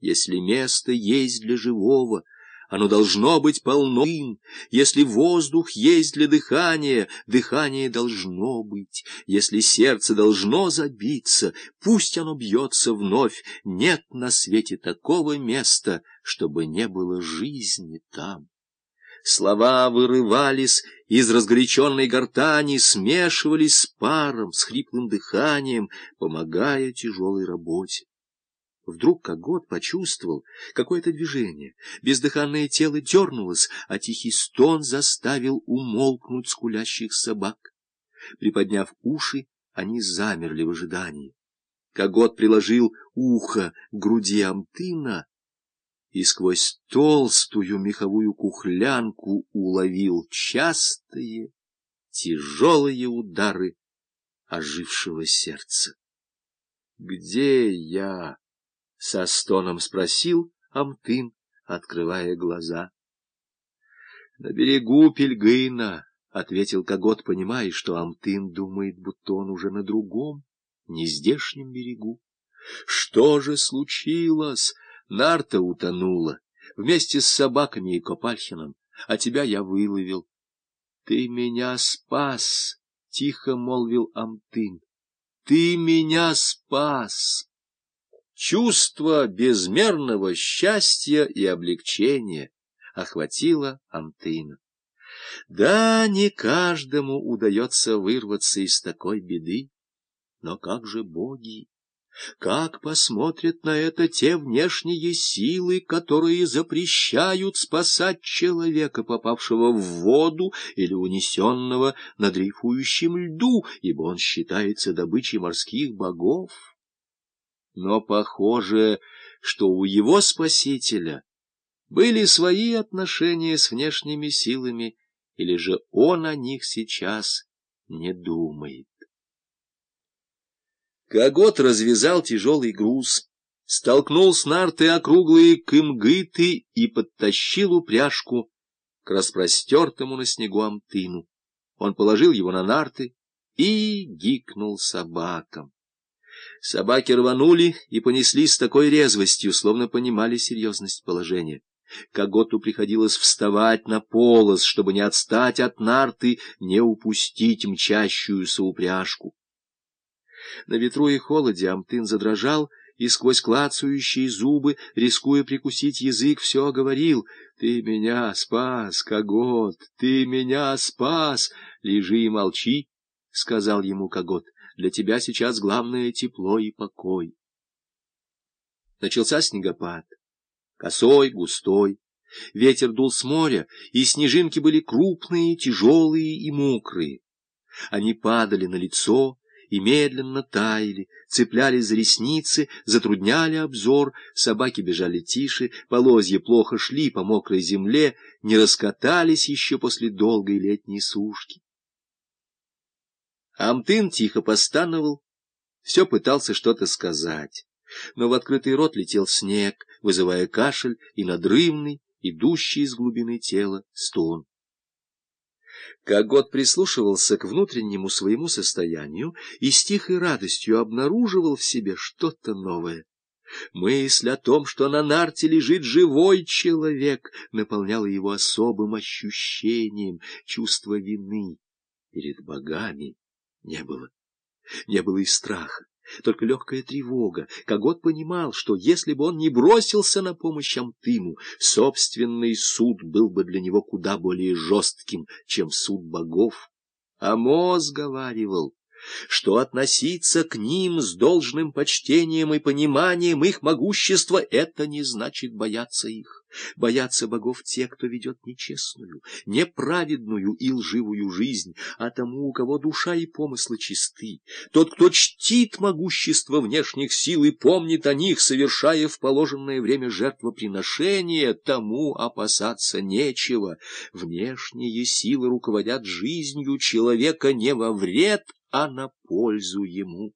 Если место есть для живого, оно должно быть полно им. Если воздух есть для дыхания, дыхание должно быть. Если сердце должно забиться, пусть оно бьется вновь. Нет на свете такого места, чтобы не было жизни там. Слова вырывались из разгоряченной гортани, смешивались с паром, с хриплым дыханием, помогая тяжелой работе. Вдруг Когот почувствовал какое-то движение. Бездыханное тело дернулось, а тихий стон заставил умолкнуть скулящих собак. Приподняв уши, они замерли в ожидании. Когот приложил ухо к груди Амтына и сквозь толстую меховую кухлянку уловил частые, тяжелые удары ожившего сердца. «Где я?» — со стоном спросил Амтын, открывая глаза. — На берегу Пельгына, — ответил Когот, понимая, что Амтын думает, будто он уже на другом, нездешнем берегу. — Что же случилось? Нарта утонула, вместе с собаками и Копальхином, а тебя я выловил. — Ты меня спас, — тихо молвил Амтын. — Ты меня спас! Чувство безмерного счастья и облегчения охватило Антына. Да, не каждому удается вырваться из такой беды, но как же боги? Как посмотрят на это те внешние силы, которые запрещают спасать человека, попавшего в воду или унесенного на дрейфующем льду, ибо он считается добычей морских богов? Но похоже, что у его спасителя были свои отношения с внешними силами, или же он о них сейчас не думает. Когот развязал тяжелый груз, столкнул с нарты округлые кымгыты и подтащил упряжку к распростертому на снегу амтыну. Он положил его на нарты и гикнул собакам. Собаки рванули и понесли с такой резвостью, словно понимали серьезность положения. Коготу приходилось вставать на полос, чтобы не отстать от нарты, не упустить мчащуюся упряжку. На ветру и холоде Амтын задрожал, и сквозь клацающие зубы, рискуя прикусить язык, все говорил. «Ты меня спас, Когот, ты меня спас! Лежи и молчи!» — сказал ему Когот. Для тебя сейчас главное тепло и покой. Начался снегопад. Косой, густой. Ветер дул с моря, и снежинки были крупные, тяжелые и мокрые. Они падали на лицо и медленно таяли, цеплялись за ресницы, затрудняли обзор, собаки бежали тише, полозья плохо шли по мокрой земле, не раскатались еще после долгой летней сушки. Амтын тихо постановал, все пытался что-то сказать, но в открытый рот летел снег, вызывая кашель и надрывный, идущий из глубины тела, стон. Когот прислушивался к внутреннему своему состоянию и с тихой радостью обнаруживал в себе что-то новое. Мысль о том, что на нарте лежит живой человек, наполняла его особым ощущением чувства вины перед богами не было. Не было и страха, только легкая тревога. Когот понимал, что если бы он не бросился на помощь Амтыму, собственный суд был бы для него куда более жестким, чем суд богов. Амос говаривал, что относиться к ним с должным почтением и пониманием их могущества — это не значит бояться их. Боятся богов те, кто ведет нечестную, неправедную и лживую жизнь, а тому, у кого душа и помыслы чисты. Тот, кто чтит могущество внешних сил и помнит о них, совершая в положенное время жертвоприношение, тому опасаться нечего. Внешние силы руководят жизнью человека не во вред, а на пользу ему.